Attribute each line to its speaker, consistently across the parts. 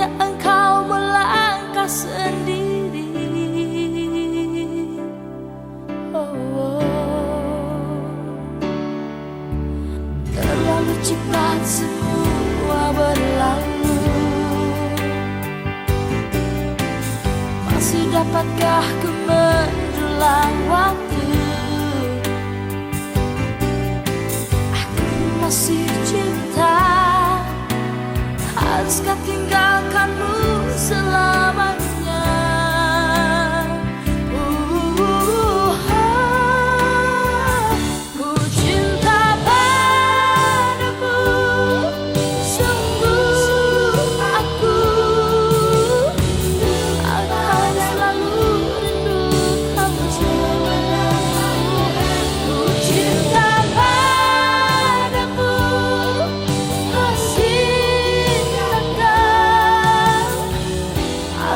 Speaker 1: hanya engkau melangkah sendiri. Oh, oh. Terlalu cepat semua berlalu. Masih dapatkah ku mendulang waktu? Haruskah tinggalkanmu selamanya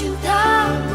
Speaker 1: you down.